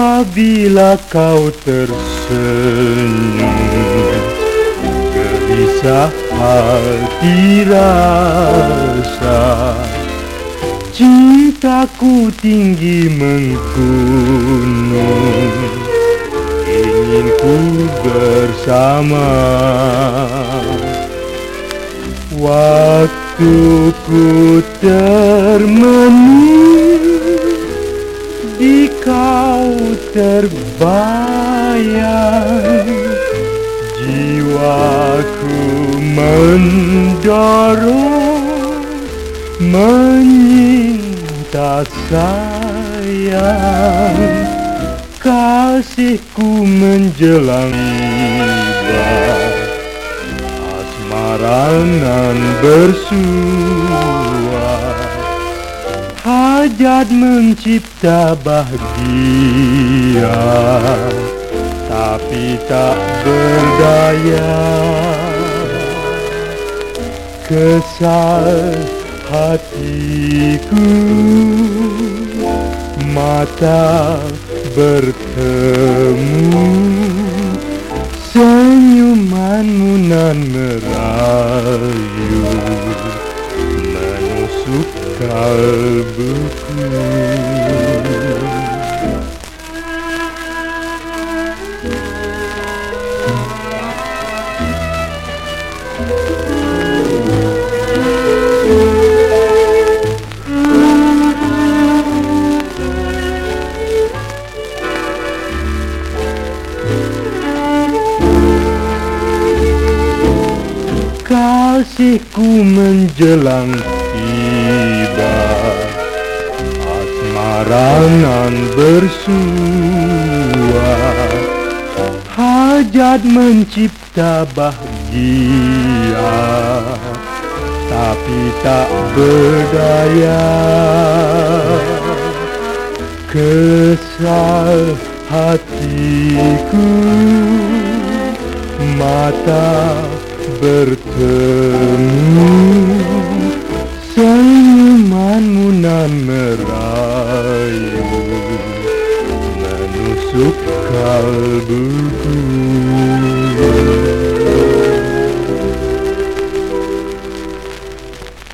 Apabila kau tersenyum? Gelisah hati rasa. Cintaku tinggi menggunung. Ingin ku bersama. Waktuku termenung terbayang Jiwaku mendorong Menyinta sayang. Kasihku menjelang tiba Asmaranan bersua Hajat mencipta bahagia Tapi tak berdaya. Kesal hatiku Mata bertemu. Senyumanmu nan merayu Kalbuku Kasihku menjelang Asmaranan bersua Hajat mencipta bahagia. Tapi tak berdaya. Kesal hatiku Mata bertemu Club